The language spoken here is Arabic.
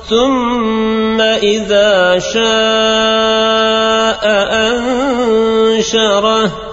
ثم إذا شاء أنشره.